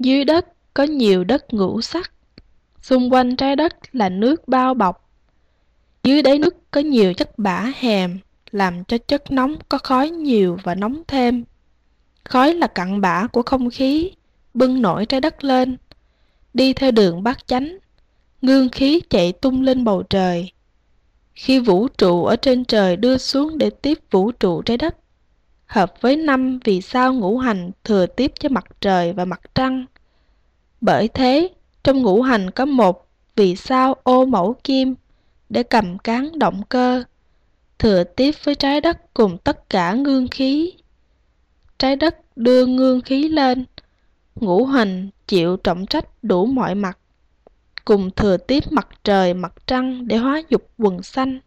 Dưới đất có nhiều đất ngũ sắc, xung quanh trái đất là nước bao bọc. Dưới đáy nước có nhiều chất bã hèm, làm cho chất nóng có khói nhiều và nóng thêm. Khói là cặn bã của không khí, bưng nổi trái đất lên. Đi theo đường bát chánh, ngương khí chạy tung lên bầu trời. Khi vũ trụ ở trên trời đưa xuống để tiếp vũ trụ trái đất, hợp với năm vì sao ngũ hành thừa tiếp cho mặt trời và mặt trăng. Bởi thế, trong ngũ hành có một vì sao ô mẫu kim để cầm cán động cơ, thừa tiếp với trái đất cùng tất cả ngương khí. Trái đất đưa ngương khí lên, ngũ hành chịu trọng trách đủ mọi mặt, cùng thừa tiếp mặt trời mặt trăng để hóa dục quần xanh.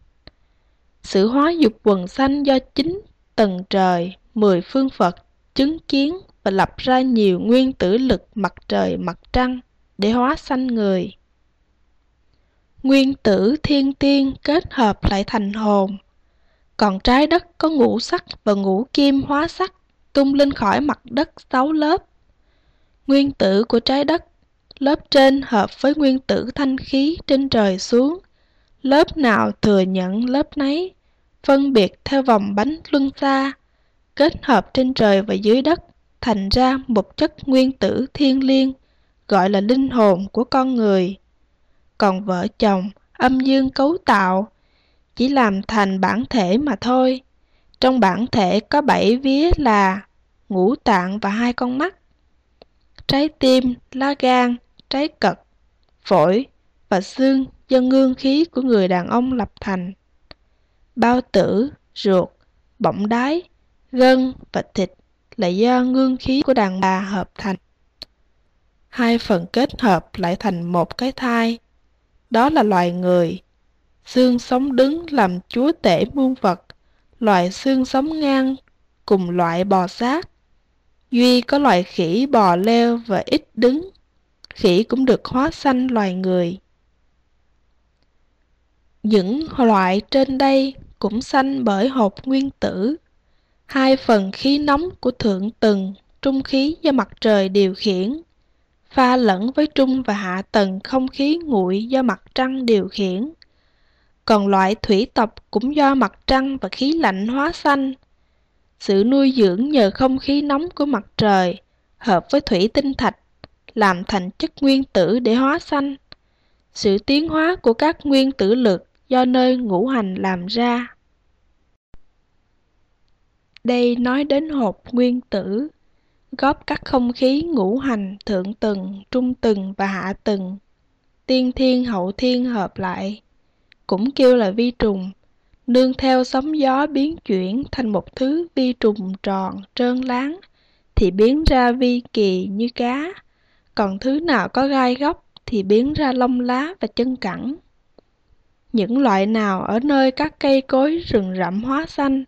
Sự hóa dục quần xanh do chính tầng trời, mười phương Phật chứng kiến và lập ra nhiều nguyên tử lực mặt trời mặt trăng để hóa sanh người. Nguyên tử thiên tiên kết hợp lại thành hồn, còn trái đất có ngũ sắc và ngũ kim hóa sắc tung lên khỏi mặt đất sáu lớp. Nguyên tử của trái đất, lớp trên hợp với nguyên tử thanh khí trên trời xuống, lớp nào thừa nhận lớp nấy, phân biệt theo vòng bánh luân xa, kết hợp trên trời và dưới đất, thành ra một chất nguyên tử thiên liêng, gọi là linh hồn của con người. Còn vợ chồng, âm dương cấu tạo, chỉ làm thành bản thể mà thôi. Trong bản thể có bảy vía là ngũ tạng và hai con mắt, trái tim, lá gan, trái cật, phổi và xương do ngương khí của người đàn ông lập thành. Bao tử, ruột, bọng đái, gân và thịt lại do à, ngương khí của đàn bà hợp thành. Hai phần kết hợp lại thành một cái thai, đó là loài người. Xương sống đứng làm chúa tể muôn vật, loài xương sống ngang cùng loại bò sát. Duy có loài khỉ bò leo và ít đứng, khỉ cũng được hóa sanh loài người. Những loại trên đây cũng sanh bởi hộp nguyên tử. Hai phần khí nóng của thượng tầng, trung khí do mặt trời điều khiển, pha lẫn với trung và hạ tầng không khí nguội do mặt trăng điều khiển. Còn loại thủy tộc cũng do mặt trăng và khí lạnh hóa sanh. Sự nuôi dưỡng nhờ không khí nóng của mặt trời hợp với thủy tinh thạch làm thành chất nguyên tử để hóa sanh. Sự tiến hóa của các nguyên tử lực do nơi ngũ hành làm ra. Đây nói đến hộp nguyên tử, góp các không khí ngũ hành thượng tầng, trung tầng và hạ tầng, tiên thiên hậu thiên hợp lại, cũng kêu là vi trùng, nương theo sóng gió biến chuyển thành một thứ vi trùng tròn, trơn láng, thì biến ra vi kỳ như cá, còn thứ nào có gai góc thì biến ra lông lá và chân cẳng. Những loại nào ở nơi các cây cối rừng rậm hóa xanh,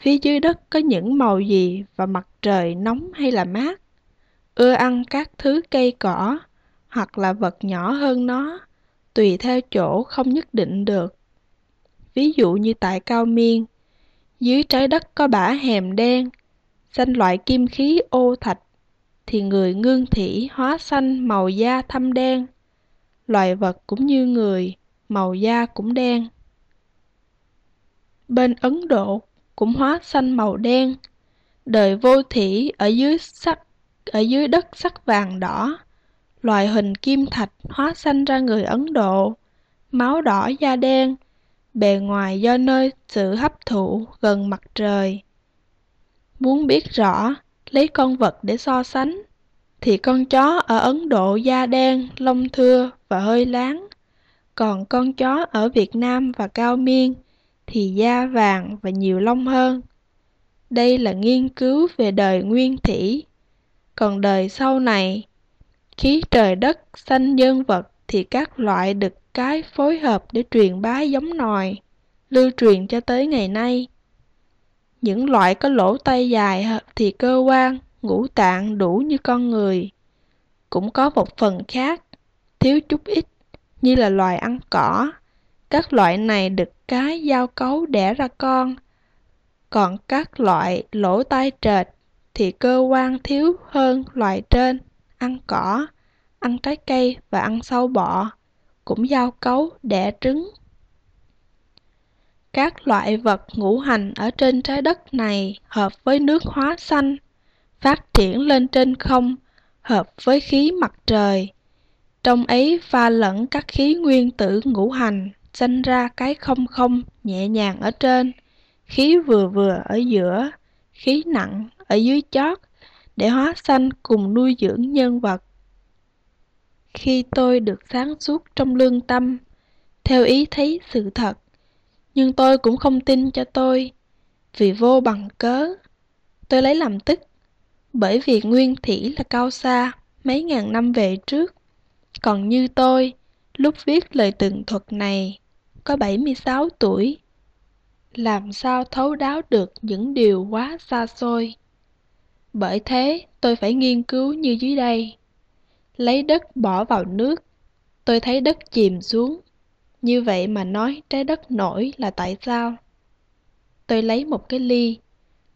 phía dưới đất có những màu gì và mặt trời nóng hay là mát, ưa ăn các thứ cây cỏ hoặc là vật nhỏ hơn nó, tùy theo chỗ không nhất định được. Ví dụ như tại Cao Miên, dưới trái đất có bã hèm đen, xanh loại kim khí ô thạch, thì người ngương thủy hóa xanh màu da thâm đen. Loài vật cũng như người, màu da cũng đen. Bên Ấn Độ cũng hóa xanh màu đen. Đời vô thủy ở dưới sắc ở dưới đất sắc vàng đỏ. Loài hình kim thạch hóa xanh ra người Ấn Độ, máu đỏ da đen, bề ngoài do nơi sự hấp thụ gần mặt trời. Muốn biết rõ, lấy con vật để so sánh, thì con chó ở Ấn Độ da đen, lông thưa và hơi láng. Còn con chó ở Việt Nam và Cao Miên thì da vàng và nhiều lông hơn. Đây là nghiên cứu về đời nguyên thủy. Còn đời sau này, khí trời đất sanh nhân vật thì các loại được cái phối hợp để truyền bá giống nòi, lưu truyền cho tới ngày nay. Những loại có lỗ tay dài thì cơ quan, ngũ tạng đủ như con người. Cũng có một phần khác, thiếu chút ít, như là loài ăn cỏ. Các loại này được cái giao cấu đẻ ra con. Còn các loại lỗ tai trệt thì cơ quan thiếu hơn loài trên, ăn cỏ, ăn trái cây và ăn sâu bọ, cũng giao cấu đẻ trứng. Các loại vật ngũ hành ở trên trái đất này hợp với nước hóa xanh, phát triển lên trên không, hợp với khí mặt trời. Trong ấy pha lẫn các khí nguyên tử ngũ hành, sanh ra cái không không nhẹ nhàng ở trên, khí vừa vừa ở giữa, khí nặng ở dưới chót, để hóa sanh cùng nuôi dưỡng nhân vật. Khi tôi được sáng suốt trong lương tâm, theo ý thấy sự thật, nhưng tôi cũng không tin cho tôi, vì vô bằng cớ. Tôi lấy làm tức, bởi vì nguyên thủy là cao xa mấy ngàn năm về trước. Còn như tôi, lúc viết lời tường thuật này, có 76 tuổi, làm sao thấu đáo được những điều quá xa xôi. Bởi thế, tôi phải nghiên cứu như dưới đây. Lấy đất bỏ vào nước, tôi thấy đất chìm xuống. Như vậy mà nói trái đất nổi là tại sao? Tôi lấy một cái ly,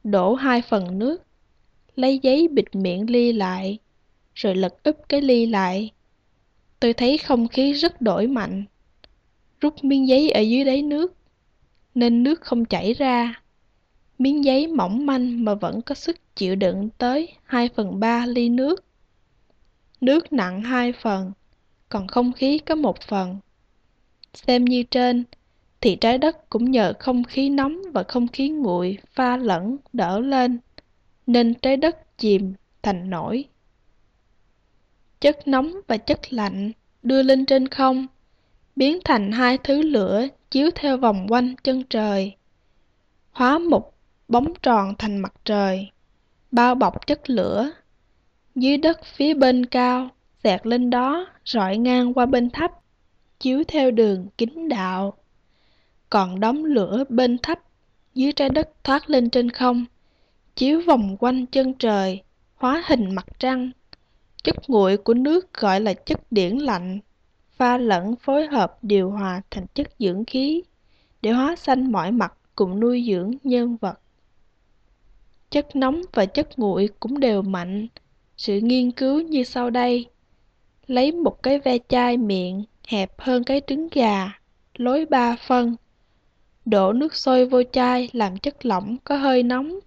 đổ hai phần nước, lấy giấy bịt miệng ly lại, rồi lật úp cái ly lại. Tôi thấy không khí rất đổi mạnh. Rút miếng giấy ở dưới đáy nước, nên nước không chảy ra. Miếng giấy mỏng manh mà vẫn có sức chịu đựng tới 2 phần 3 ly nước. Nước nặng 2 phần, còn không khí có một phần. Xem như trên, thì trái đất cũng nhờ không khí nóng và không khí nguội pha lẫn đỡ lên, nên trái đất chìm thành nổi. Chất nóng và chất lạnh đưa lên trên không, biến thành hai thứ lửa chiếu theo vòng quanh chân trời, hóa một bóng tròn thành mặt trời, bao bọc chất lửa. Dưới đất phía bên cao, xẹt lên đó, rọi ngang qua bên thấp, chiếu theo đường kính đạo. Còn đống lửa bên thấp, dưới trái đất thoát lên trên không, chiếu vòng quanh chân trời, hóa hình mặt trăng. Chất nguội của nước gọi là chất điển lạnh, pha lẫn phối hợp điều hòa thành chất dưỡng khí, để hóa xanh mọi mặt cùng nuôi dưỡng nhân vật. Chất nóng và chất nguội cũng đều mạnh. Sự nghiên cứu như sau đây. Lấy một cái ve chai miệng hẹp hơn cái trứng gà, lối ba phân. Đổ nước sôi vô chai làm chất lỏng có hơi nóng.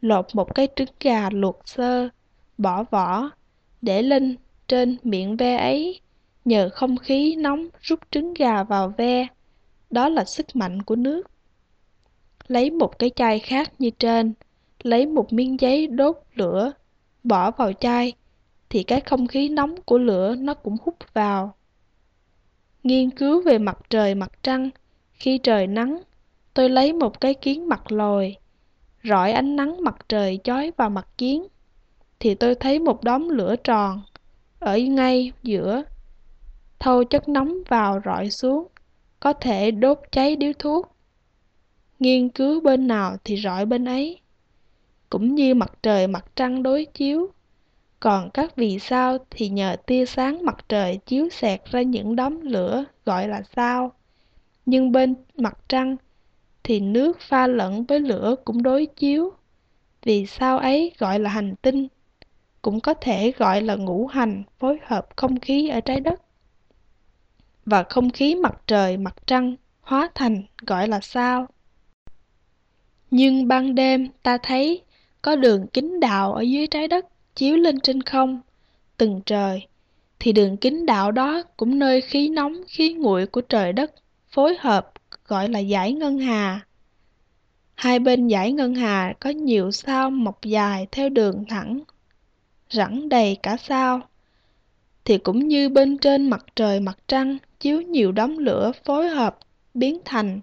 Lột một cái trứng gà luộc sơ, bỏ vỏ, để lên trên miệng ve ấy. Nhờ không khí nóng rút trứng gà vào ve. Đó là sức mạnh của nước. Lấy một cái chai khác như trên, lấy một miếng giấy đốt lửa, bỏ vào chai, thì cái không khí nóng của lửa nó cũng hút vào. Nghiên cứu về mặt trời mặt trăng, khi trời nắng, tôi lấy một cái kiến mặt lồi, rọi ánh nắng mặt trời chói vào mặt kiến, thì tôi thấy một đốm lửa tròn, ở ngay giữa, thâu chất nóng vào rọi xuống, có thể đốt cháy điếu thuốc. Nghiên cứu bên nào thì rọi bên ấy cũng như mặt trời mặt trăng đối chiếu. Còn các vì sao thì nhờ tia sáng mặt trời chiếu xẹt ra những đốm lửa gọi là sao. Nhưng bên mặt trăng thì nước pha lẫn với lửa cũng đối chiếu. Vì sao ấy gọi là hành tinh, cũng có thể gọi là ngũ hành phối hợp không khí ở trái đất. Và không khí mặt trời mặt trăng hóa thành gọi là sao. Nhưng ban đêm ta thấy có đường kính đạo ở dưới trái đất chiếu lên trên không, từng trời, thì đường kính đạo đó cũng nơi khí nóng khí nguội của trời đất phối hợp gọi là giải ngân hà. Hai bên giải ngân hà có nhiều sao mọc dài theo đường thẳng, rẳng đầy cả sao. Thì cũng như bên trên mặt trời mặt trăng chiếu nhiều đống lửa phối hợp biến thành,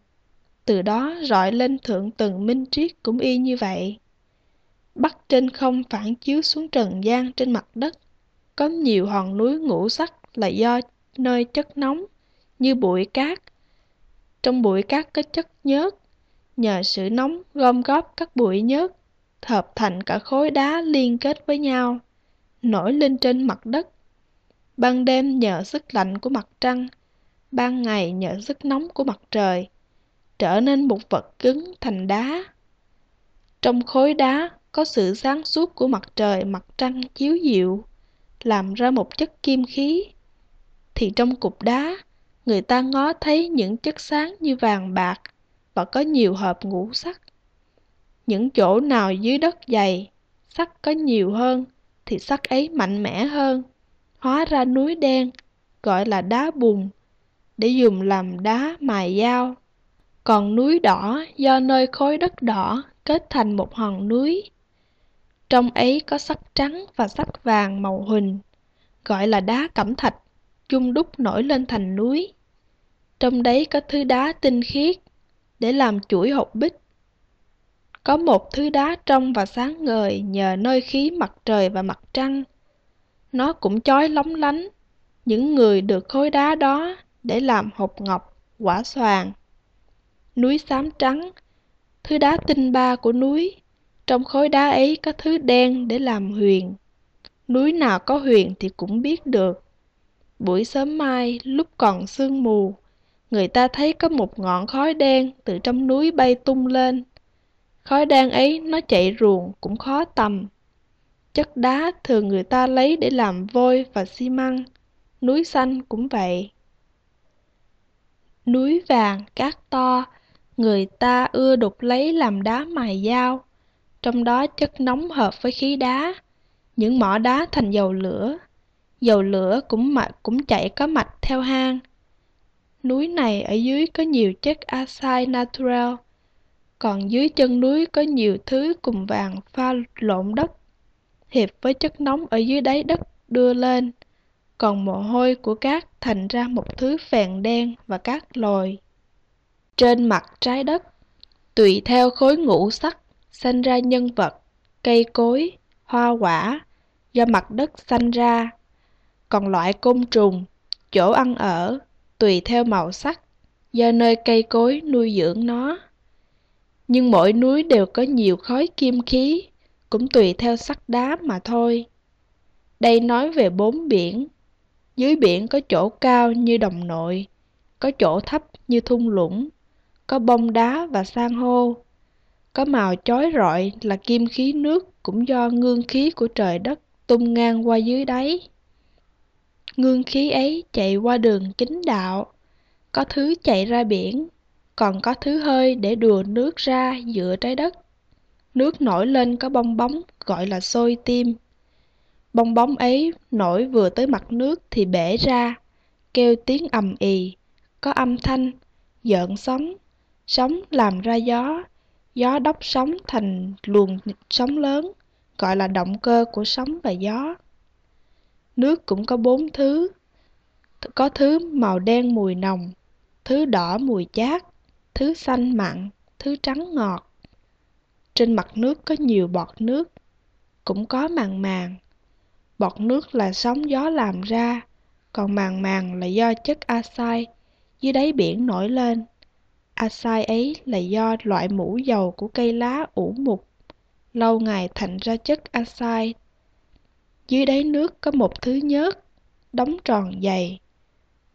từ đó rọi lên thượng tầng minh triết cũng y như vậy. bắt trên không phản chiếu xuống trần gian trên mặt đất. Có nhiều hòn núi ngũ sắc là do nơi chất nóng, như bụi cát. Trong bụi cát có chất nhớt, nhờ sự nóng gom góp các bụi nhớt, hợp thành cả khối đá liên kết với nhau, nổi lên trên mặt đất. Ban đêm nhờ sức lạnh của mặt trăng, ban ngày nhờ sức nóng của mặt trời, trở nên một vật cứng thành đá. Trong khối đá có sự sáng suốt của mặt trời mặt trăng chiếu dịu làm ra một chất kim khí, thì trong cục đá, người ta ngó thấy những chất sáng như vàng bạc và có nhiều hợp ngũ sắc. Những chỗ nào dưới đất dày, sắt có nhiều hơn, thì sắt ấy mạnh mẽ hơn, hóa ra núi đen, gọi là đá bùn, để dùng làm đá mài dao. Còn núi đỏ do nơi khối đất đỏ kết thành một hòn núi. Trong ấy có sắt trắng và sắt vàng màu huỳnh, gọi là đá cẩm thạch, chung đúc nổi lên thành núi. Trong đấy có thứ đá tinh khiết, để làm chuỗi hộp bích. Có một thứ đá trong và sáng ngời nhờ nơi khí mặt trời và mặt trăng. Nó cũng chói lóng lánh, những người được khối đá đó để làm hộp ngọc, quả xoàn. Núi xám trắng, thứ đá tinh ba của núi, trong khối đá ấy có thứ đen để làm huyền. Núi nào có huyền thì cũng biết được. Buổi sớm mai, lúc còn sương mù, người ta thấy có một ngọn khói đen từ trong núi bay tung lên. Khói đen ấy nó chạy ruồng cũng khó tầm. Chất đá thường người ta lấy để làm vôi và xi măng, núi xanh cũng vậy. Núi vàng, cát to, người ta ưa đục lấy làm đá mài dao, trong đó chất nóng hợp với khí đá, những mỏ đá thành dầu lửa. Dầu lửa cũng mạch cũng chạy có mạch theo hang. Núi này ở dưới có nhiều chất axit natural, còn dưới chân núi có nhiều thứ cùng vàng pha lộn đất, hiệp với chất nóng ở dưới đáy đất đưa lên, còn mồ hôi của cát thành ra một thứ phèn đen và cát lồi. Trên mặt trái đất, tùy theo khối ngũ sắc, sanh ra nhân vật, cây cối, hoa quả, do mặt đất sanh ra. Còn loại côn trùng, chỗ ăn ở, tùy theo màu sắc, do nơi cây cối nuôi dưỡng nó. Nhưng mỗi núi đều có nhiều khói kim khí, cũng tùy theo sắc đá mà thôi. Đây nói về bốn biển. Dưới biển có chỗ cao như đồng nội, có chỗ thấp như thung lũng, có bông đá và san hô. Có màu chói rọi là kim khí nước cũng do ngương khí của trời đất tung ngang qua dưới đáy. Ngương khí ấy chạy qua đường chính đạo, có thứ chạy ra biển, còn có thứ hơi để đùa nước ra giữa trái đất. Nước nổi lên có bong bóng gọi là sôi tim. Bong bóng ấy nổi vừa tới mặt nước thì bể ra, kêu tiếng ầm ì, có âm thanh, dợn sóng, sóng làm ra gió, gió đốc sóng thành luồng sóng lớn, gọi là động cơ của sóng và gió. Nước cũng có bốn thứ, có thứ màu đen mùi nồng, thứ đỏ mùi chát, thứ xanh mặn, thứ trắng ngọt. Trên mặt nước có nhiều bọt nước, cũng có màng màng. Bọt nước là sóng gió làm ra, còn màng màng là do chất axit dưới đáy biển nổi lên. Axit ấy là do loại mũ dầu của cây lá ủ mục, lâu ngày thành ra chất axit. Dưới đáy nước có một thứ nhớt, đóng tròn dày,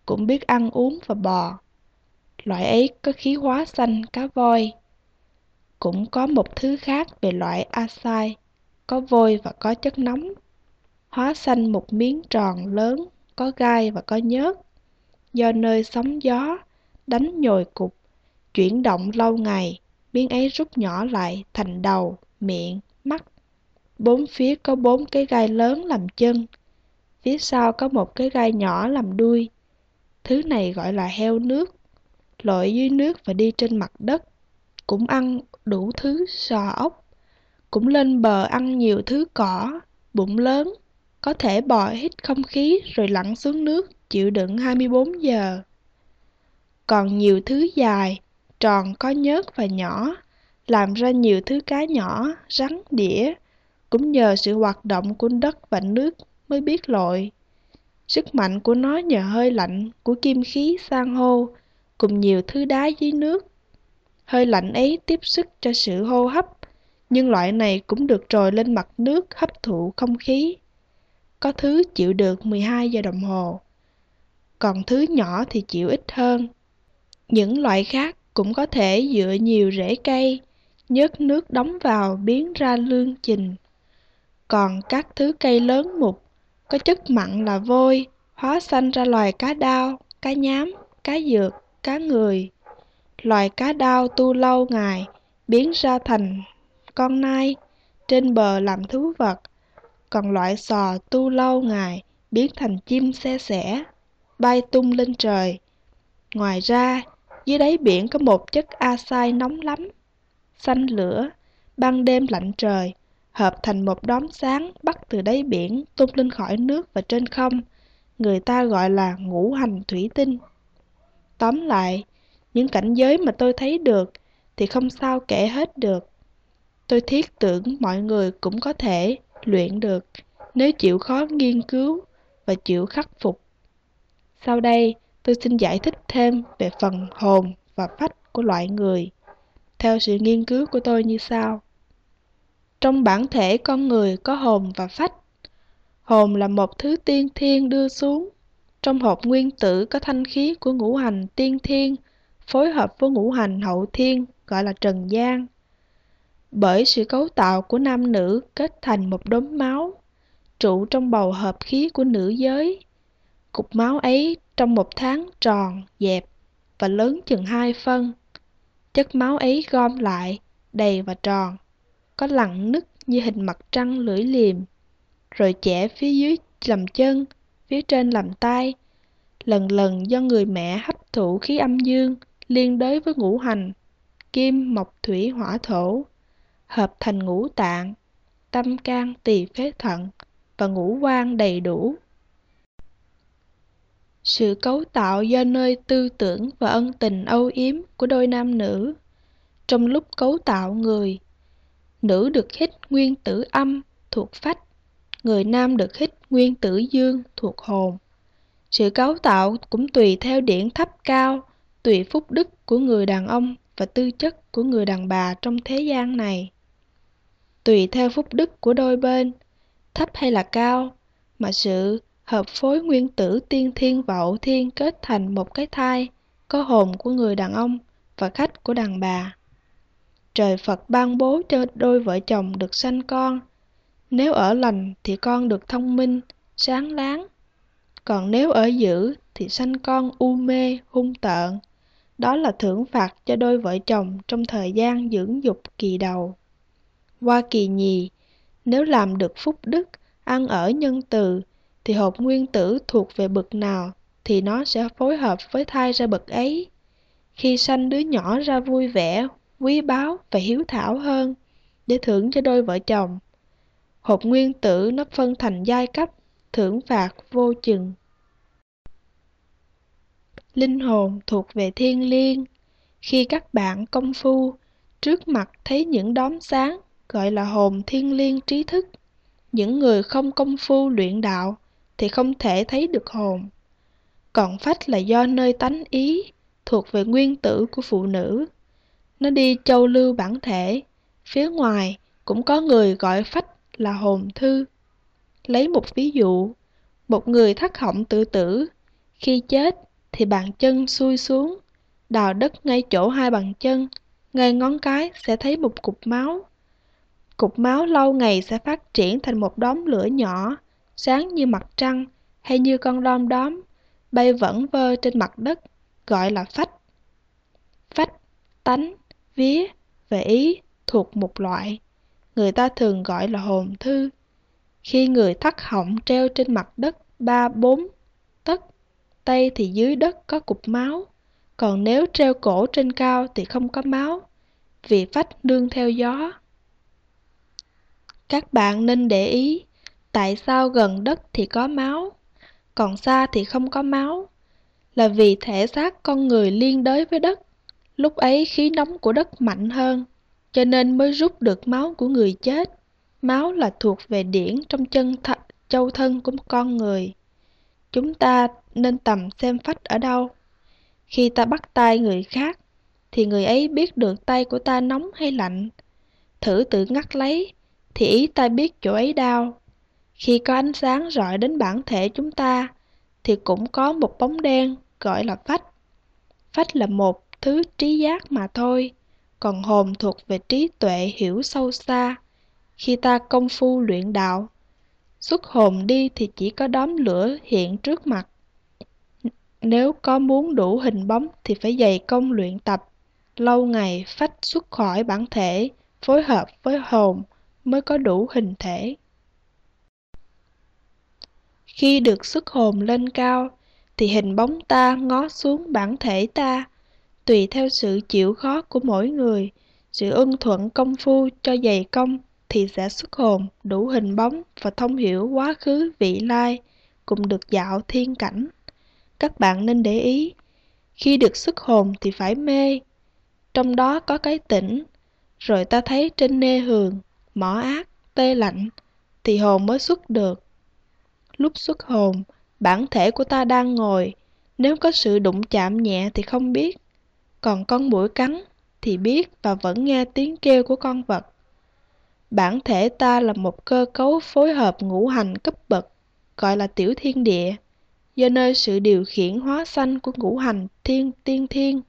cũng biết ăn uống và bò. Loại ấy có khí hóa xanh cá voi. Cũng có một thứ khác về loại acai, có vôi và có chất nóng. Hóa xanh một miếng tròn lớn, có gai và có nhớt. Do nơi sóng gió, đánh nhồi cục, chuyển động lâu ngày, miếng ấy rút nhỏ lại thành đầu, miệng, mắt. Bốn phía có bốn cái gai lớn làm chân, phía sau có một cái gai nhỏ làm đuôi. Thứ này gọi là heo nước, lội dưới nước và đi trên mặt đất, cũng ăn đủ thứ sò ốc, cũng lên bờ ăn nhiều thứ cỏ, bụng lớn, có thể bò hít không khí rồi lặn xuống nước chịu đựng 24 giờ. Còn nhiều thứ dài, tròn có nhớt và nhỏ, làm ra nhiều thứ cá nhỏ, rắn, đĩa, cũng nhờ sự hoạt động của đất và nước mới biết lội. Sức mạnh của nó nhờ hơi lạnh của kim khí san hô cùng nhiều thứ đá dưới nước. Hơi lạnh ấy tiếp sức cho sự hô hấp, nhưng loại này cũng được trồi lên mặt nước hấp thụ không khí. Có thứ chịu được 12 giờ đồng hồ, còn thứ nhỏ thì chịu ít hơn. Những loại khác cũng có thể dựa nhiều rễ cây, nhớt nước đóng vào biến ra lương trình. Còn các thứ cây lớn mục, có chất mặn là vôi, hóa xanh ra loài cá đao, cá nhám, cá dược, cá người. Loài cá đao tu lâu ngày, biến ra thành con nai, trên bờ làm thú vật. Còn loại sò tu lâu ngày, biến thành chim xe sẻ, bay tung lên trời. Ngoài ra, dưới đáy biển có một chất axit nóng lắm, xanh lửa, ban đêm lạnh trời, hợp thành một đốm sáng bắt từ đáy biển tung lên khỏi nước và trên không. Người ta gọi là ngũ hành thủy tinh. Tóm lại, những cảnh giới mà tôi thấy được thì không sao kể hết được. Tôi thiết tưởng mọi người cũng có thể luyện được nếu chịu khó nghiên cứu và chịu khắc phục. Sau đây, tôi xin giải thích thêm về phần hồn và phách của loại người, theo sự nghiên cứu của tôi như sau. Trong bản thể con người có hồn và phách. Hồn là một thứ tiên thiên đưa xuống. Trong hộp nguyên tử có thanh khí của ngũ hành tiên thiên, phối hợp với ngũ hành hậu thiên, gọi là trần gian. Bởi sự cấu tạo của nam nữ kết thành một đốm máu, trụ trong bầu hợp khí của nữ giới. Cục máu ấy trong một tháng tròn, dẹp và lớn chừng hai phân. Chất máu ấy gom lại, đầy và tròn, có lặn nứt như hình mặt trăng lưỡi liềm, rồi chẻ phía dưới làm chân, phía trên làm tay. Lần lần do người mẹ hấp thụ khí âm dương liên đới với ngũ hành, kim, mộc, thủy, hỏa, thổ, hợp thành ngũ tạng, tâm can, tỳ phế thận và ngũ quan đầy đủ. Sự cấu tạo do nơi tư tưởng và ân tình âu yếm của đôi nam nữ. Trong lúc cấu tạo người, nữ được hít nguyên tử âm thuộc phách, người nam được hít nguyên tử dương thuộc hồn. Sự cấu tạo cũng tùy theo điển thấp cao, tùy phúc đức của người đàn ông và tư chất của người đàn bà trong thế gian này. Tùy theo phúc đức của đôi bên, thấp hay là cao, mà sự hợp phối nguyên tử tiên thiên và hậu thiên kết thành một cái thai, có hồn của người đàn ông và khách của đàn bà. Trời Phật ban bố cho đôi vợ chồng được sanh con. Nếu ở lành thì con được thông minh, sáng láng. Còn nếu ở dữ thì sanh con u mê, hung tợn. Đó là thưởng phạt cho đôi vợ chồng trong thời gian dưỡng dục kỳ đầu. Qua kỳ nhì, nếu làm được phúc đức, ăn ở nhân từ, thì hộp nguyên tử thuộc về bậc nào thì nó sẽ phối hợp với thai ra bậc ấy. Khi sanh đứa nhỏ ra vui vẻ, quý báu và hiếu thảo hơn, để thưởng cho đôi vợ chồng. Hộp nguyên tử nó phân thành giai cấp, thưởng phạt vô chừng. Linh hồn thuộc về thiên liêng. Khi các bạn công phu, trước mặt thấy những đốm sáng gọi là hồn thiên liêng trí thức. Những người không công phu luyện đạo thì không thể thấy được hồn. Còn phách là do nơi tánh ý, thuộc về nguyên tử của phụ nữ. Nó đi châu lưu bản thể, phía ngoài cũng có người gọi phách là hồn thư. Lấy một ví dụ, một người thắt họng tự tử, khi chết thì bàn chân xuôi xuống, đào đất ngay chỗ hai bàn chân, ngay ngón cái sẽ thấy một cục máu. Cục máu lâu ngày sẽ phát triển thành một đốm lửa nhỏ, sáng như mặt trăng hay như con đom đóm, bay vẩn vơ trên mặt đất, gọi là phách. Phách, tánh, vía và ý thuộc một loại, người ta thường gọi là hồn thư. Khi người thắt họng treo trên mặt đất ba bốn tấc, tay thì dưới đất có cục máu, còn nếu treo cổ trên cao thì không có máu, vì phách nương theo gió. Các bạn nên để ý, tại sao gần đất thì có máu, còn xa thì không có máu, là vì thể xác con người liên đới với đất. Lúc ấy khí nóng của đất mạnh hơn, cho nên mới rút được máu của người chết. Máu là thuộc về điển trong chân th châu thân của con người. Chúng ta nên tầm xem phách ở đâu. Khi ta bắt tay người khác, thì người ấy biết được tay của ta nóng hay lạnh. Thử tự ngắt lấy, thì ý ta biết chỗ ấy đau. Khi có ánh sáng rọi đến bản thể chúng ta, thì cũng có một bóng đen gọi là phách. Phách là một thứ trí giác mà thôi, còn hồn thuộc về trí tuệ hiểu sâu xa. Khi ta công phu luyện đạo, xuất hồn đi thì chỉ có đóm lửa hiện trước mặt. Nếu có muốn đủ hình bóng thì phải dày công luyện tập, lâu ngày phách xuất khỏi bản thể, phối hợp với hồn mới có đủ hình thể. Khi được xuất hồn lên cao, thì hình bóng ta ngó xuống bản thể ta, tùy theo sự chịu khó của mỗi người, sự ưng thuận công phu cho dày công thì sẽ xuất hồn đủ hình bóng và thông hiểu quá khứ vị lai, cùng được dạo thiên cảnh. Các bạn nên để ý, khi được xuất hồn thì phải mê, trong đó có cái tỉnh, rồi ta thấy trên nê hường, mỏ ác, tê lạnh, thì hồn mới xuất được. Lúc xuất hồn, bản thể của ta đang ngồi, nếu có sự đụng chạm nhẹ thì không biết, còn con mũi cắn thì biết và vẫn nghe tiếng kêu của con vật. Bản thể ta là một cơ cấu phối hợp ngũ hành cấp bậc, gọi là tiểu thiên địa, do nơi sự điều khiển hóa sanh của ngũ hành thiên tiên thiên.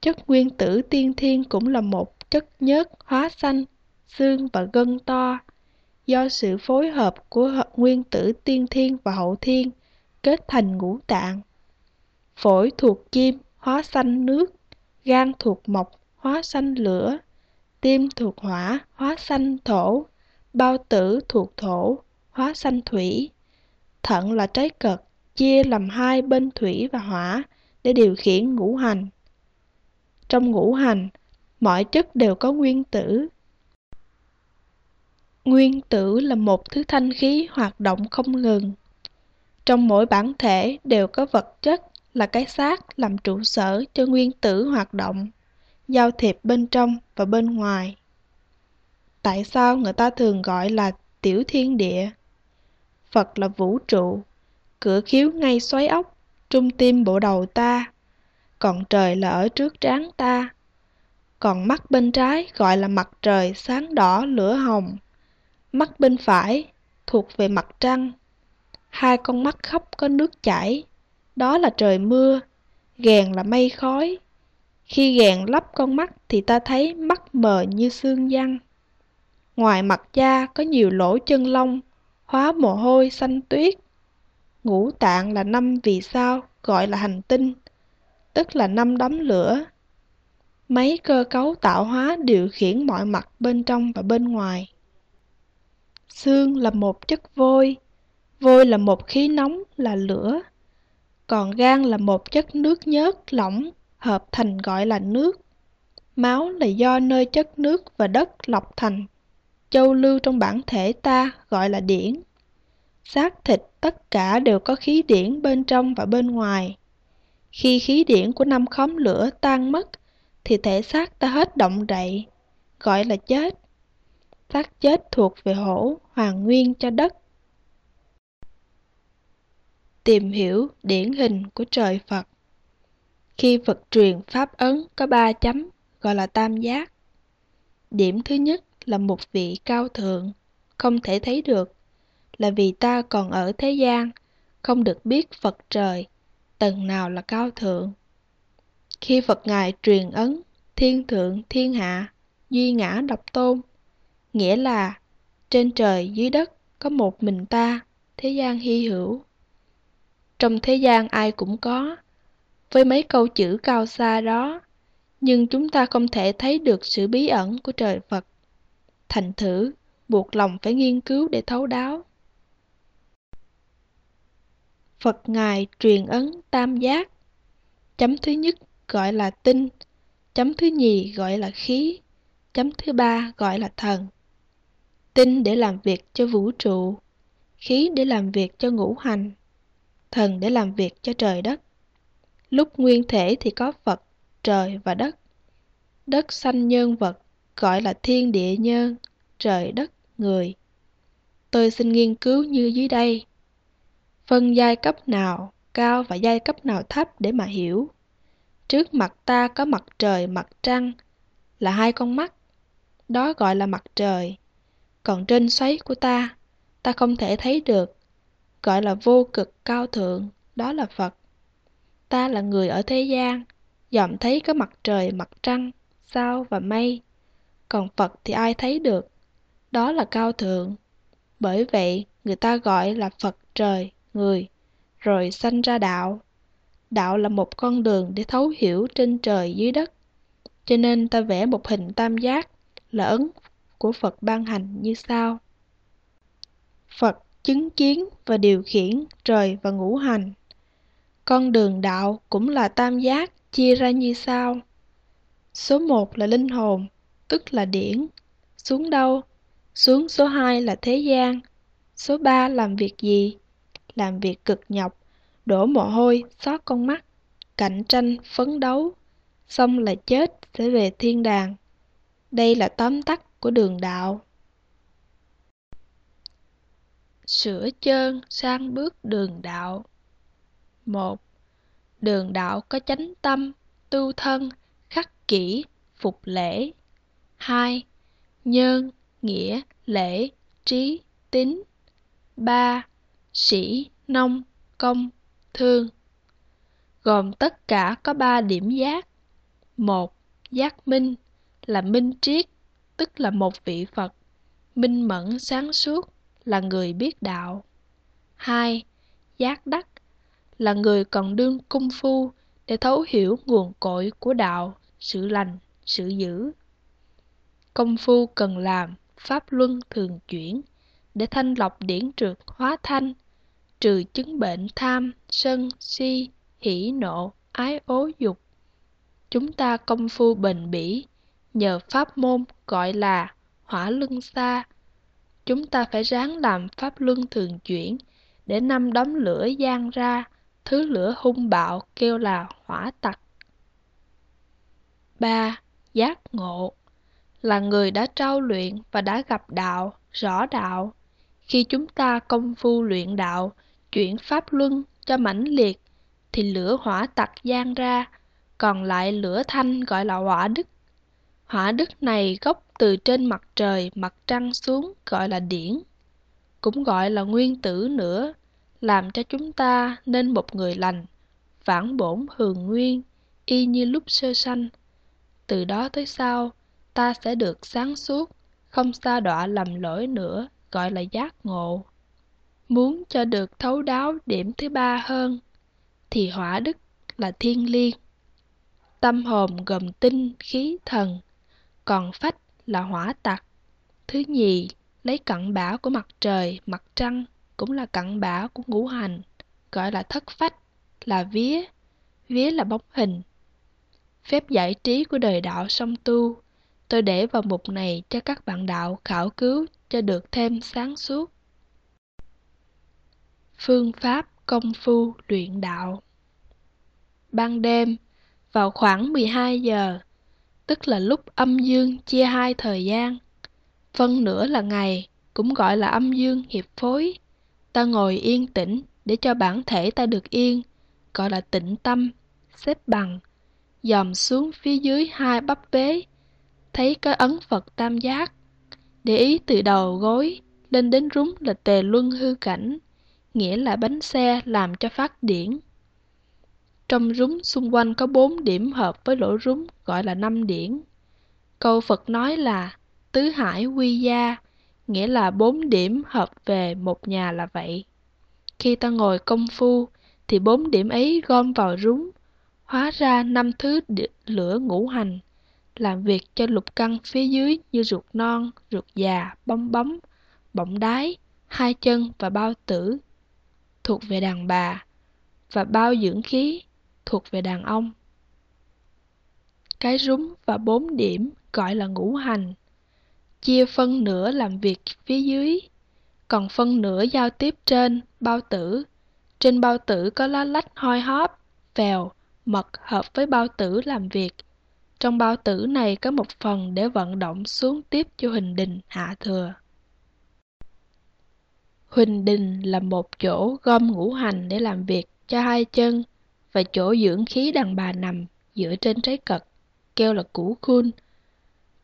Chất nguyên tử tiên thiên cũng là một chất nhớt hóa sanh, xương và gân to, do sự phối hợp của nguyên tử tiên thiên và hậu thiên kết thành ngũ tạng. Phổi thuộc kim, hóa sanh nước, gan thuộc mộc, hóa sanh lửa, tim thuộc hỏa, hóa sanh thổ, bao tử thuộc thổ, hóa sanh thủy. Thận là trái cực chia làm hai bên thủy và hỏa để điều khiển ngũ hành. Trong ngũ hành, mọi chất đều có nguyên tử. Nguyên tử là một thứ thanh khí hoạt động không ngừng. Trong mỗi bản thể đều có vật chất là cái xác làm trụ sở cho nguyên tử hoạt động, giao thiệp bên trong và bên ngoài. Tại sao người ta thường gọi là tiểu thiên địa? Phật là vũ trụ, cửa khiếu ngay xoáy ốc, trung tim bộ đầu ta, còn trời là ở trước trán ta. Còn mắt bên trái gọi là mặt trời sáng đỏ lửa hồng, mắt bên phải thuộc về mặt trăng. Hai con mắt khóc có nước chảy, đó là trời mưa, ghèn là mây khói. Khi gạn lấp con mắt thì ta thấy mắt mờ như xương văn. Ngoài mặt da có nhiều lỗ chân lông, hóa mồ hôi xanh tuyết. Ngũ tạng là năm vì sao, gọi là hành tinh, tức là năm đấm lửa. Mấy cơ cấu tạo hóa điều khiển mọi mặt bên trong và bên ngoài. Xương là một chất vôi, vôi là một khí nóng là lửa, còn gan là một chất nước nhớt lỏng hợp thành gọi là nước. Máu là do nơi chất nước và đất lọc thành. Châu lưu trong bản thể ta gọi là điển. Xác thịt tất cả đều có khí điển bên trong và bên ngoài. Khi khí điển của năm khóm lửa tan mất, thì thể xác ta hết động đậy, gọi là chết. Xác chết thuộc về hổ, hoàng nguyên cho đất. Tìm hiểu điển hình của trời Phật khi Phật truyền Pháp ấn có ba chấm, gọi là tam giác. Điểm thứ nhất là một vị cao thượng, không thể thấy được, là vì ta còn ở thế gian, không được biết Phật trời, tầng nào là cao thượng. Khi Phật Ngài truyền ấn, thiên thượng thiên hạ, duy ngã độc tôn, nghĩa là trên trời dưới đất có một mình ta, thế gian hy hữu. Trong thế gian ai cũng có, với mấy câu chữ cao xa đó, nhưng chúng ta không thể thấy được sự bí ẩn của trời Phật. Thành thử, buộc lòng phải nghiên cứu để thấu đáo. Phật Ngài truyền ấn tam giác. Chấm thứ nhất gọi là tinh, chấm thứ nhì gọi là khí, chấm thứ ba gọi là thần. Tinh để làm việc cho vũ trụ, khí để làm việc cho ngũ hành, thần để làm việc cho trời đất. Lúc nguyên thể thì có Phật, trời và đất. Đất sanh nhân vật, gọi là thiên địa nhân, trời đất, người. Tôi xin nghiên cứu như dưới đây. Phân giai cấp nào cao và giai cấp nào thấp để mà hiểu. Trước mặt ta có mặt trời, mặt trăng là hai con mắt. Đó gọi là mặt trời. Còn trên xoáy của ta, ta không thể thấy được, gọi là vô cực cao thượng, đó là Phật. Ta là người ở thế gian, dòm thấy có mặt trời, mặt trăng, sao và mây. Còn Phật thì ai thấy được, đó là cao thượng. Bởi vậy, người ta gọi là Phật trời, người, rồi sanh ra đạo. Đạo là một con đường để thấu hiểu trên trời dưới đất. Cho nên ta vẽ một hình tam giác là ấn của Phật ban hành như sau. Phật chứng kiến và điều khiển trời và ngũ hành. Con đường đạo cũng là tam giác chia ra như sau. Số 1 là linh hồn, tức là điển. Xuống đâu? Xuống số 2 là thế gian. Số 3 làm việc gì? Làm việc cực nhọc, đổ mồ hôi, xót con mắt, cạnh tranh, phấn đấu. Xong là chết, sẽ về thiên đàng. Đây là tóm tắt của đường đạo. Sửa chơn sang bước đường đạo 1. Đường đạo có chánh tâm, tu thân, khắc kỷ, phục lễ 2. Nhân, nghĩa, lễ, trí, tín 3. Sĩ, nông, công, thương Gồm tất cả có 3 điểm giác 1. Giác minh là minh triết, tức là một vị Phật Minh mẫn sáng suốt là người biết đạo. 2. Giác đắc là người cần đương cung phu để thấu hiểu nguồn cội của đạo, sự lành, sự dữ. Công phu cần làm, pháp luân thường chuyển, để thanh lọc điển trượt hóa thanh, trừ chứng bệnh tham, sân, si, hỉ nộ, ái ố dục. Chúng ta công phu bền bỉ, nhờ pháp môn gọi là hỏa luân xa, chúng ta phải ráng làm pháp luân thường chuyển, để năm đống lửa gian ra, thứ lửa hung bạo kêu là hỏa tặc. 3. Giác ngộ là người đã trao luyện và đã gặp đạo, rõ đạo. Khi chúng ta công phu luyện đạo, chuyển pháp luân cho mãnh liệt, thì lửa hỏa tặc gian ra, còn lại lửa thanh gọi là hỏa đức. Hỏa đức này gốc từ trên mặt trời, mặt trăng xuống gọi là điển, cũng gọi là nguyên tử nữa, làm cho chúng ta nên một người lành, phản bổn hường nguyên, y như lúc sơ sanh. Từ đó tới sau, ta sẽ được sáng suốt, không xa đọa lầm lỗi nữa, gọi là giác ngộ. Muốn cho được thấu đáo điểm thứ ba hơn, thì hỏa đức là thiên liêng. Tâm hồn gồm tinh, khí, thần, còn phách là hỏa tặc. Thứ nhì, lấy cận bảo của mặt trời, mặt trăng, cũng là cận bã của ngũ hành, gọi là thất phách, là vía, vía là bóng hình. Phép giải trí của đời đạo song tu, tôi để vào mục này cho các bạn đạo khảo cứu cho được thêm sáng suốt. Phương pháp công phu luyện đạo Ban đêm, vào khoảng 12 giờ, tức là lúc âm dương chia hai thời gian. Phân nửa là ngày, cũng gọi là âm dương hiệp phối. Ta ngồi yên tĩnh để cho bản thể ta được yên, gọi là tĩnh tâm, xếp bằng, dòm xuống phía dưới hai bắp vế thấy cái ấn Phật tam giác. Để ý từ đầu gối lên đến rúng là tề luân hư cảnh, nghĩa là bánh xe làm cho phát điển. Trong rúng xung quanh có bốn điểm hợp với lỗ rúng gọi là năm điển. Câu Phật nói là tứ hải quy gia, nghĩa là bốn điểm hợp về một nhà là vậy. Khi ta ngồi công phu, thì bốn điểm ấy gom vào rúng, hóa ra năm thứ lửa ngũ hành, làm việc cho lục căn phía dưới như ruột non, ruột già, bong bóng, bọng đái, hai chân và bao tử, thuộc về đàn bà, và bao dưỡng khí, thuộc về đàn ông. Cái rúng và bốn điểm gọi là ngũ hành. Chia phân nửa làm việc phía dưới, còn phân nửa giao tiếp trên bao tử. Trên bao tử có lá lách hoi hóp, phèo, mật hợp với bao tử làm việc. Trong bao tử này có một phần để vận động xuống tiếp cho huỳnh đình hạ thừa. Huỳnh đình là một chỗ gom ngũ hành để làm việc cho hai chân và chỗ dưỡng khí đàn bà nằm dựa trên trái cật, kêu là củ khun.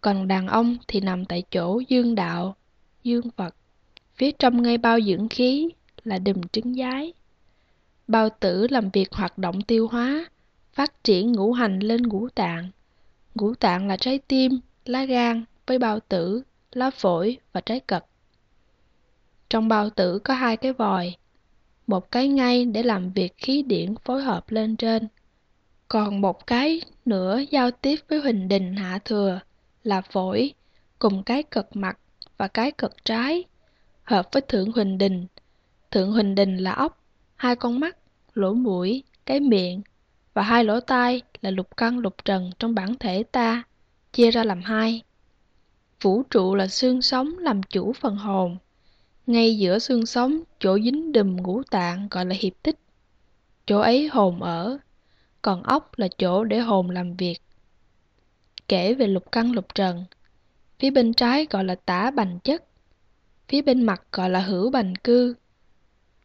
Còn đàn ông thì nằm tại chỗ dương đạo, dương vật. Phía trong ngay bao dưỡng khí là đùm trứng giái. Bao tử làm việc hoạt động tiêu hóa, phát triển ngũ hành lên ngũ tạng. Ngũ tạng là trái tim, lá gan với bao tử, lá phổi và trái cật. Trong bao tử có hai cái vòi, một cái ngay để làm việc khí điển phối hợp lên trên, còn một cái nữa giao tiếp với huỳnh đình hạ thừa là phổi, cùng cái cực mặt và cái cực trái, hợp với thượng huỳnh đình. Thượng huỳnh đình là ốc, hai con mắt, lỗ mũi, cái miệng và hai lỗ tai là lục căn lục trần trong bản thể ta, chia ra làm hai. Vũ trụ là xương sống làm chủ phần hồn. Ngay giữa xương sống, chỗ dính đùm ngũ tạng gọi là hiệp tích. Chỗ ấy hồn ở, còn ốc là chỗ để hồn làm việc. Kể về lục căn lục trần, phía bên trái gọi là tả bành chất, phía bên mặt gọi là hữu bành cư.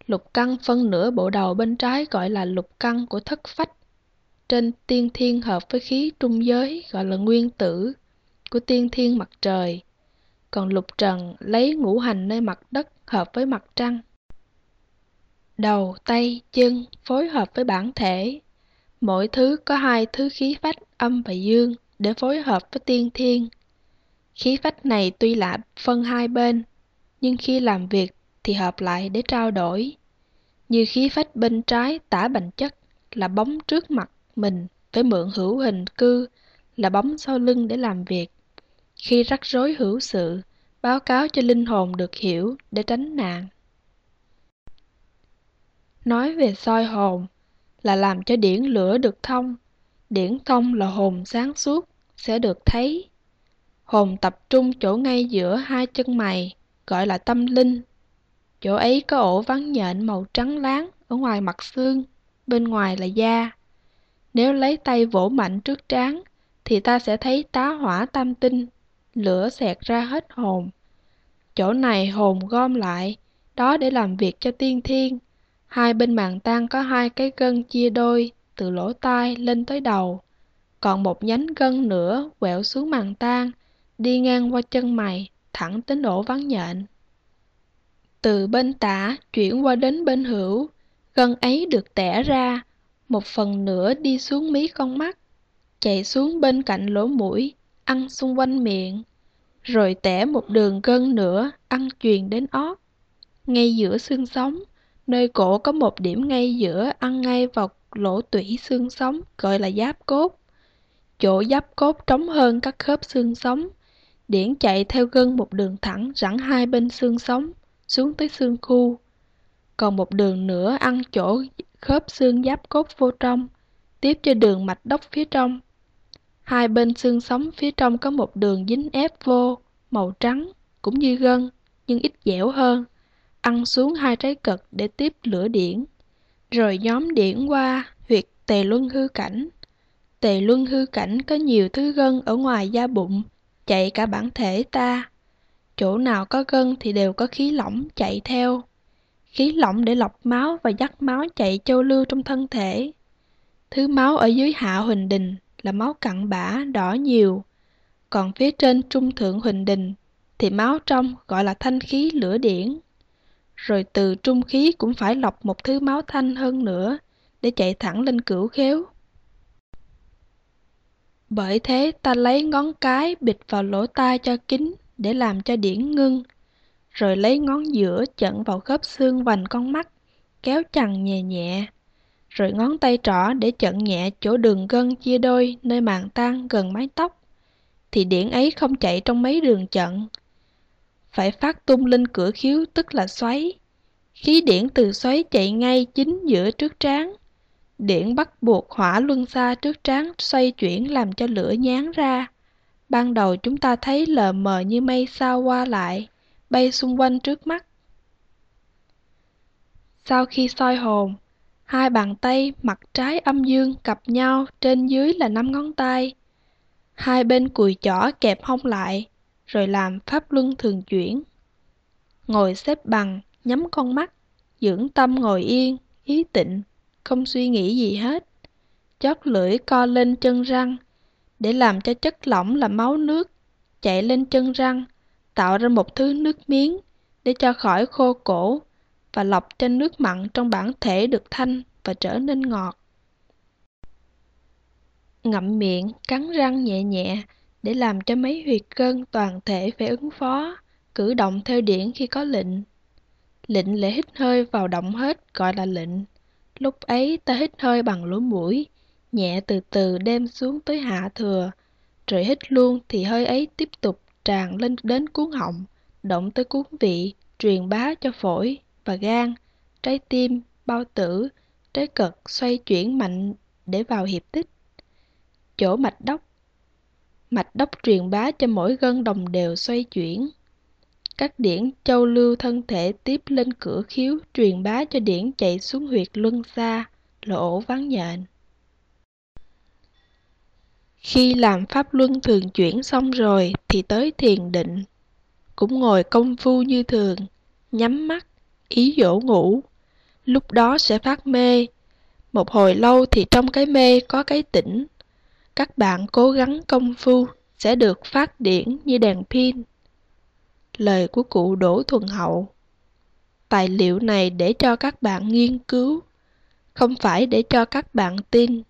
Lục căn phân nửa bộ đầu bên trái gọi là lục căn của thất phách. Trên tiên thiên hợp với khí trung giới gọi là nguyên tử của tiên thiên mặt trời. Còn lục trần lấy ngũ hành nơi mặt đất hợp với mặt trăng. Đầu, tay, chân phối hợp với bản thể. Mỗi thứ có hai thứ khí phách âm và dương để phối hợp với tiên thiên. Khí phách này tuy là phân hai bên, nhưng khi làm việc thì hợp lại để trao đổi. Như khí phách bên trái tả bành chất là bóng trước mặt mình phải mượn hữu hình cư là bóng sau lưng để làm việc. Khi rắc rối hữu sự, báo cáo cho linh hồn được hiểu để tránh nạn. Nói về soi hồn là làm cho điển lửa được thông. Điển thông là hồn sáng suốt, sẽ được thấy. Hồn tập trung chỗ ngay giữa hai chân mày, gọi là tâm linh. Chỗ ấy có ổ vắng nhện màu trắng láng ở ngoài mặt xương, bên ngoài là da. Nếu lấy tay vỗ mạnh trước trán, thì ta sẽ thấy tá hỏa tam tinh, lửa xẹt ra hết hồn. Chỗ này hồn gom lại, đó để làm việc cho tiên thiên. Hai bên màng tang có hai cái gân chia đôi, từ lỗ tai lên tới đầu. Còn một nhánh gân nữa quẹo xuống màng tang, đi ngang qua chân mày, thẳng đến ổ vắng nhện. Từ bên tả chuyển qua đến bên hữu, gân ấy được tẻ ra, một phần nữa đi xuống mí con mắt, chạy xuống bên cạnh lỗ mũi, ăn xung quanh miệng, rồi tẻ một đường gân nữa ăn truyền đến ót. Ngay giữa xương sống, nơi cổ có một điểm ngay giữa ăn ngay vào lỗ tủy xương sống gọi là giáp cốt. Chỗ giáp cốt trống hơn các khớp xương sống, điển chạy theo gân một đường thẳng rẳng hai bên xương sống xuống tới xương khu. Còn một đường nữa ăn chỗ khớp xương giáp cốt vô trong, tiếp cho đường mạch đốc phía trong. Hai bên xương sống phía trong có một đường dính ép vô, màu trắng, cũng như gân, nhưng ít dẻo hơn. Ăn xuống hai trái cực để tiếp lửa điển. Rồi nhóm điển qua huyệt tề luân hư cảnh. Tề luân hư cảnh có nhiều thứ gân ở ngoài da bụng, chạy cả bản thể ta. Chỗ nào có gân thì đều có khí lỏng chạy theo. Khí lỏng để lọc máu và dắt máu chạy châu lưu trong thân thể. Thứ máu ở dưới hạ huỳnh đình là máu cặn bã đỏ nhiều, còn phía trên trung thượng huỳnh đình thì máu trong gọi là thanh khí lửa điển. Rồi từ trung khí cũng phải lọc một thứ máu thanh hơn nữa để chạy thẳng lên cửu khéo. Bởi thế ta lấy ngón cái bịt vào lỗ tai cho kín để làm cho điển ngưng, rồi lấy ngón giữa chận vào khớp xương vành con mắt, kéo chằng nhẹ nhẹ, rồi ngón tay trỏ để chận nhẹ chỗ đường gân chia đôi nơi màng tan gần mái tóc, thì điển ấy không chạy trong mấy đường chận. Phải phát tung lên cửa khiếu tức là xoáy. Khí điển từ xoáy chạy ngay chính giữa trước trán. Điển bắt buộc hỏa luân xa trước trán xoay chuyển làm cho lửa nhán ra. Ban đầu chúng ta thấy lờ mờ như mây sao qua lại, bay xung quanh trước mắt. Sau khi soi hồn, hai bàn tay mặt trái âm dương cặp nhau trên dưới là năm ngón tay. Hai bên cùi chỏ kẹp hông lại, rồi làm pháp luân thường chuyển. Ngồi xếp bằng, nhắm con mắt, dưỡng tâm ngồi yên, ý tịnh, không suy nghĩ gì hết. Chót lưỡi co lên chân răng, để làm cho chất lỏng là máu nước chạy lên chân răng, tạo ra một thứ nước miếng để cho khỏi khô cổ và lọc cho nước mặn trong bản thể được thanh và trở nên ngọt. Ngậm miệng, cắn răng nhẹ nhẹ để làm cho mấy huyệt cân toàn thể phải ứng phó, cử động theo điển khi có lệnh. Lệnh lễ hít hơi vào động hết gọi là lệnh. Lúc ấy ta hít hơi bằng lỗ mũi, nhẹ từ từ đem xuống tới hạ thừa, rồi hít luôn thì hơi ấy tiếp tục tràn lên đến cuốn họng, động tới cuốn vị, truyền bá cho phổi và gan, trái tim, bao tử, trái cật xoay chuyển mạnh để vào hiệp tích. Chỗ mạch đốc Mạch đốc truyền bá cho mỗi gân đồng đều xoay chuyển. Các điển châu lưu thân thể tiếp lên cửa khiếu truyền bá cho điển chạy xuống huyệt luân xa, lỗ ván nhện. Khi làm pháp luân thường chuyển xong rồi thì tới thiền định. Cũng ngồi công phu như thường, nhắm mắt, ý dỗ ngủ. Lúc đó sẽ phát mê. Một hồi lâu thì trong cái mê có cái tỉnh. Các bạn cố gắng công phu sẽ được phát điển như đèn pin. Lời của cụ Đỗ Thuần Hậu Tài liệu này để cho các bạn nghiên cứu, không phải để cho các bạn tin.